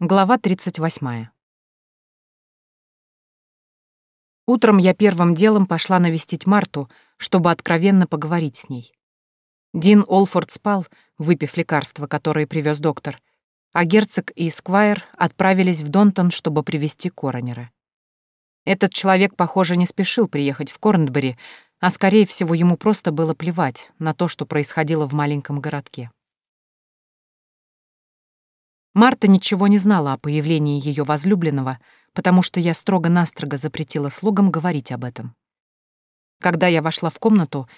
Глава 38. Утром я первым делом пошла навестить Марту, чтобы откровенно поговорить с ней. Дин Олфорд спал, выпив лекарства, которые привез доктор, а герцог и Сквайр отправились в Донтон, чтобы привести коронера. Этот человек, похоже, не спешил приехать в Корнбери, а, скорее всего, ему просто было плевать на то, что происходило в маленьком городке. Марта ничего не знала о появлении ее возлюбленного, потому что я строго-настрого запретила слугам говорить об этом. Когда я вошла в комнату,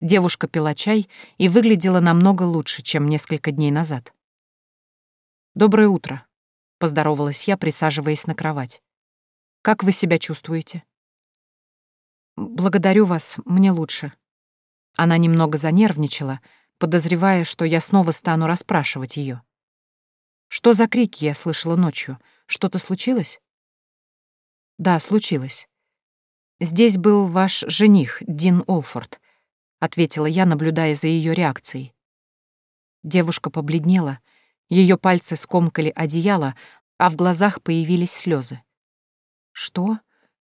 девушка пила чай и выглядела намного лучше, чем несколько дней назад. «Доброе утро», — поздоровалась я, присаживаясь на кровать. «Как вы себя чувствуете?» «Благодарю вас, мне лучше». Она немного занервничала, подозревая, что я снова стану расспрашивать ее. Что за крики я слышала ночью? Что-то случилось? Да, случилось. Здесь был ваш жених, Дин Олфорд, ответила я, наблюдая за ее реакцией. Девушка побледнела, ее пальцы скомкали одеяло, а в глазах появились слезы. Что?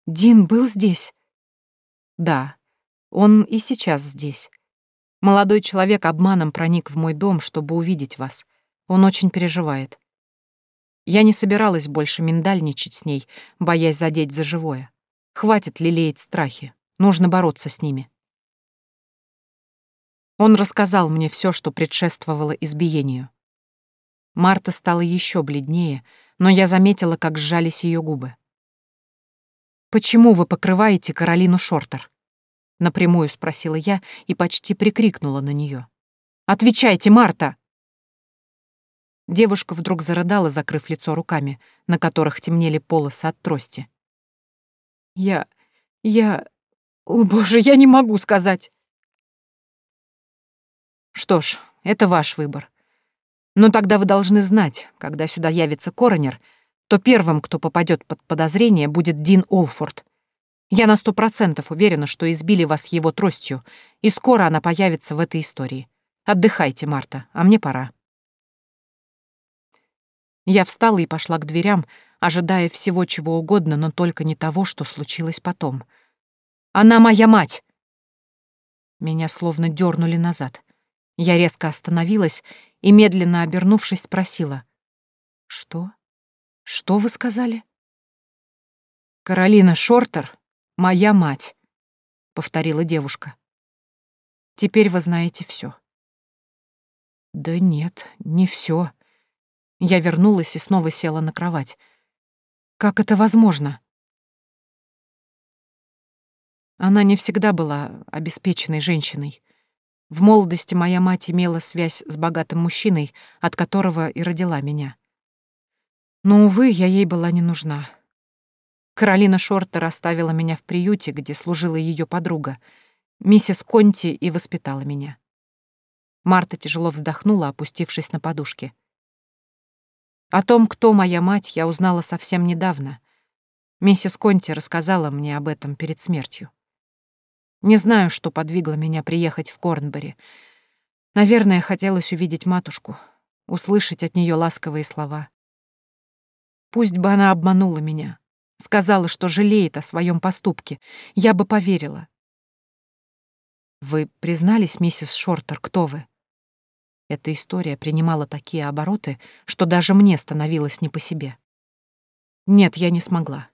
Дин был здесь? Да, он и сейчас здесь. Молодой человек обманом проник в мой дом, чтобы увидеть вас — он очень переживает. Я не собиралась больше миндальничать с ней, боясь задеть за живое. Хватит лелеять страхи, нужно бороться с ними. Он рассказал мне все, что предшествовало избиению. Марта стала еще бледнее, но я заметила, как сжались ее губы. «Почему вы покрываете Каролину Шортер?» — напрямую спросила я и почти прикрикнула на нее. «Отвечайте, Марта!» Девушка вдруг зарыдала, закрыв лицо руками, на которых темнели полосы от трости. «Я... я... О, боже, я не могу сказать!» «Что ж, это ваш выбор. Но тогда вы должны знать, когда сюда явится коронер, то первым, кто попадет под подозрение, будет Дин Олфорд. Я на сто процентов уверена, что избили вас его тростью, и скоро она появится в этой истории. Отдыхайте, Марта, а мне пора». Я встала и пошла к дверям, ожидая всего чего угодно, но только не того, что случилось потом. «Она моя мать!» Меня словно дернули назад. Я резко остановилась и, медленно обернувшись, спросила. «Что? Что вы сказали?» «Каролина Шортер — моя мать», — повторила девушка. «Теперь вы знаете все. «Да нет, не все. Я вернулась и снова села на кровать. Как это возможно? Она не всегда была обеспеченной женщиной. В молодости моя мать имела связь с богатым мужчиной, от которого и родила меня. Но, увы, я ей была не нужна. Каролина Шортер оставила меня в приюте, где служила ее подруга, миссис Конти, и воспитала меня. Марта тяжело вздохнула, опустившись на подушке. О том, кто моя мать, я узнала совсем недавно. Миссис Конти рассказала мне об этом перед смертью. Не знаю, что подвигло меня приехать в Корнбери. Наверное, хотелось увидеть матушку, услышать от нее ласковые слова. Пусть бы она обманула меня, сказала, что жалеет о своем поступке, я бы поверила. Вы признались, миссис Шортер, кто вы? Эта история принимала такие обороты, что даже мне становилось не по себе. Нет, я не смогла.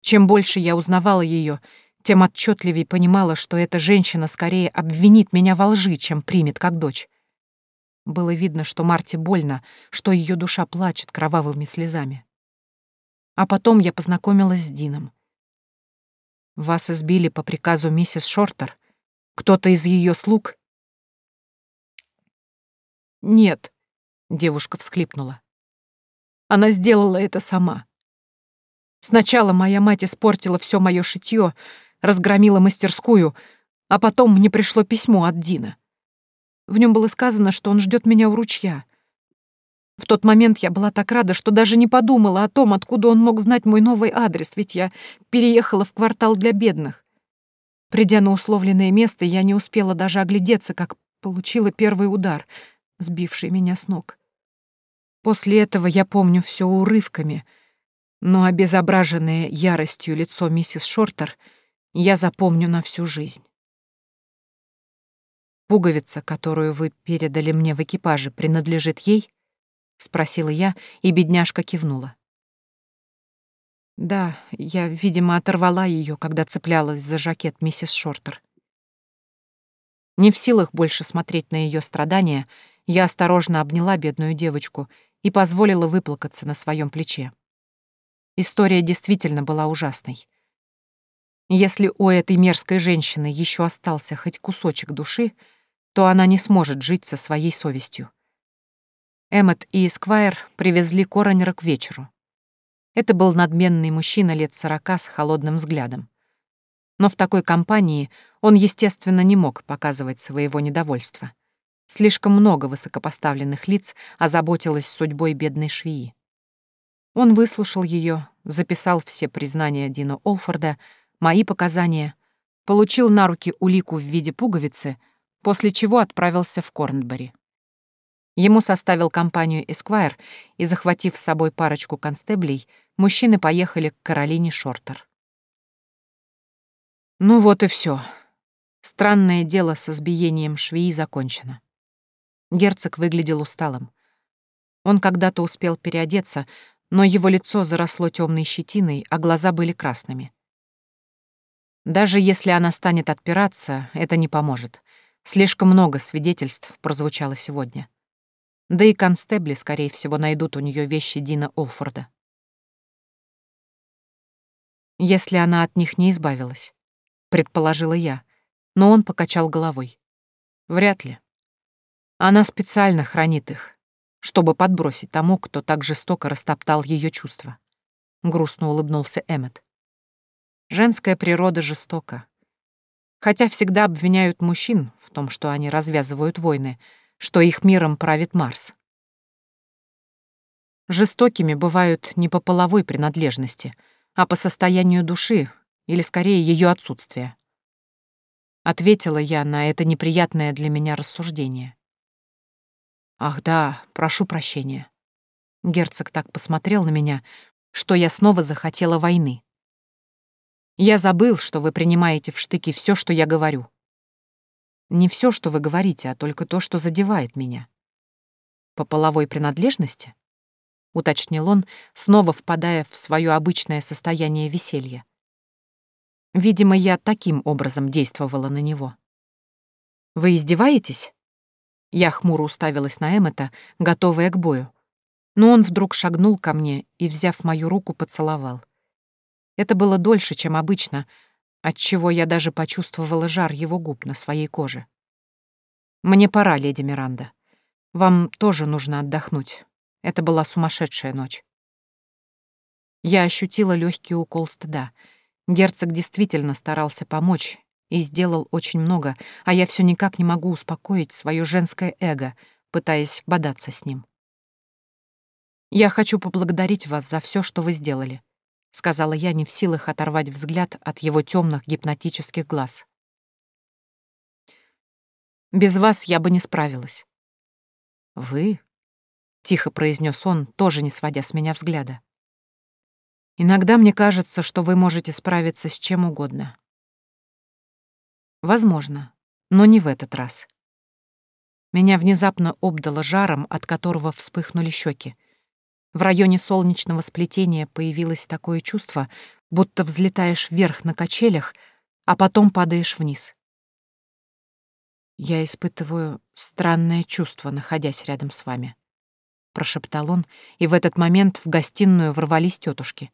Чем больше я узнавала ее, тем отчетливее понимала, что эта женщина скорее обвинит меня во лжи, чем примет как дочь. Было видно, что Марте больно, что ее душа плачет кровавыми слезами. А потом я познакомилась с Дином. Вас избили по приказу миссис Шортер? Кто-то из ее слуг? «Нет», — девушка всхлипнула. «Она сделала это сама. Сначала моя мать испортила все мое шитье, разгромила мастерскую, а потом мне пришло письмо от Дина. В нем было сказано, что он ждет меня у ручья. В тот момент я была так рада, что даже не подумала о том, откуда он мог знать мой новый адрес, ведь я переехала в квартал для бедных. Придя на условленное место, я не успела даже оглядеться, как получила первый удар — сбивший меня с ног. После этого я помню все урывками, но обезображенное яростью лицо миссис Шортер я запомню на всю жизнь. «Пуговица, которую вы передали мне в экипаже, принадлежит ей?» — спросила я, и бедняжка кивнула. Да, я, видимо, оторвала ее, когда цеплялась за жакет миссис Шортер. Не в силах больше смотреть на ее страдания, я осторожно обняла бедную девочку и позволила выплакаться на своем плече. История действительно была ужасной. Если у этой мерзкой женщины еще остался хоть кусочек души, то она не сможет жить со своей совестью. Эммет и Эсквайр привезли коронера к вечеру. Это был надменный мужчина лет сорока с холодным взглядом. Но в такой компании он, естественно, не мог показывать своего недовольства. Слишком много высокопоставленных лиц озаботилось судьбой бедной швеи. Он выслушал ее, записал все признания Дина Олфорда, мои показания, получил на руки улику в виде пуговицы, после чего отправился в Корнбери. Ему составил компанию Эсквайр, и, захватив с собой парочку констеблей, мужчины поехали к Каролине Шортер. Ну вот и все. Странное дело с избиением швеи закончено. Герцог выглядел усталым. Он когда-то успел переодеться, но его лицо заросло темной щетиной, а глаза были красными. Даже если она станет отпираться, это не поможет. Слишком много свидетельств прозвучало сегодня. Да и констебли, скорее всего, найдут у нее вещи Дина Олфорда. Если она от них не избавилась, предположила я, но он покачал головой. Вряд ли. Она специально хранит их, чтобы подбросить тому, кто так жестоко растоптал ее чувства. Грустно улыбнулся Эммет. Женская природа жестока. Хотя всегда обвиняют мужчин в том, что они развязывают войны, что их миром правит Марс. Жестокими бывают не по половой принадлежности, а по состоянию души, или скорее ее отсутствия. Ответила я на это неприятное для меня рассуждение. «Ах да, прошу прощения». Герцог так посмотрел на меня, что я снова захотела войны. «Я забыл, что вы принимаете в штыки все, что я говорю. Не все, что вы говорите, а только то, что задевает меня. По половой принадлежности? Уточнил он, снова впадая в свое обычное состояние веселья. Видимо, я таким образом действовала на него. Вы издеваетесь? Я хмуро уставилась на Эммета, готовая к бою. Но он вдруг шагнул ко мне и, взяв мою руку, поцеловал. Это было дольше, чем обычно, отчего я даже почувствовала жар его губ на своей коже. «Мне пора, леди Миранда. Вам тоже нужно отдохнуть. Это была сумасшедшая ночь». Я ощутила легкий укол стыда. Герцог действительно старался помочь и сделал очень много, а я все никак не могу успокоить свое женское эго, пытаясь бодаться с ним. «Я хочу поблагодарить вас за все, что вы сделали сказала я, не в силах оторвать взгляд от его темных гипнотических глаз. Без вас я бы не справилась. Вы? тихо произнес он, тоже не сводя с меня взгляда. Иногда мне кажется, что вы можете справиться с чем угодно. Возможно, но не в этот раз. Меня внезапно обдало жаром, от которого вспыхнули щеки. В районе солнечного сплетения появилось такое чувство, будто взлетаешь вверх на качелях, а потом падаешь вниз. «Я испытываю странное чувство, находясь рядом с вами», — прошептал он, и в этот момент в гостиную ворвались тетушки.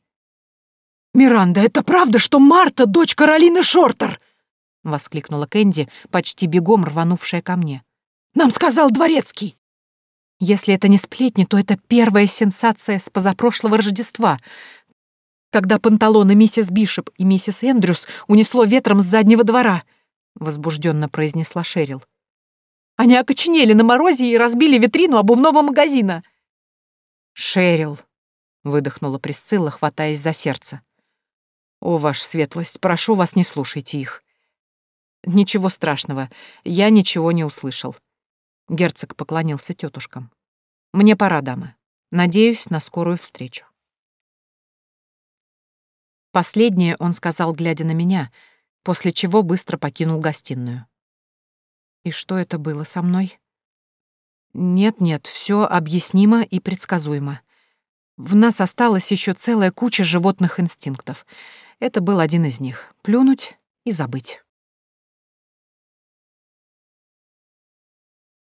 «Миранда, это правда, что Марта — дочь Каролины Шортер?» — воскликнула Кэнди, почти бегом рванувшая ко мне. «Нам сказал Дворецкий!» Если это не сплетни, то это первая сенсация с позапрошлого Рождества, когда панталоны миссис Бишоп и миссис Эндрюс унесло ветром с заднего двора, — возбужденно произнесла Шерил. Они окоченели на морозе и разбили витрину обувного магазина. «Шерил», — выдохнула Присцилла, хватаясь за сердце. «О, ваша светлость, прошу вас, не слушайте их». «Ничего страшного, я ничего не услышал», Герцог поклонился тетушкам. «Мне пора, дамы. Надеюсь на скорую встречу. Последнее он сказал, глядя на меня, после чего быстро покинул гостиную. И что это было со мной? Нет-нет, все объяснимо и предсказуемо. В нас осталась еще целая куча животных инстинктов. Это был один из них — плюнуть и забыть.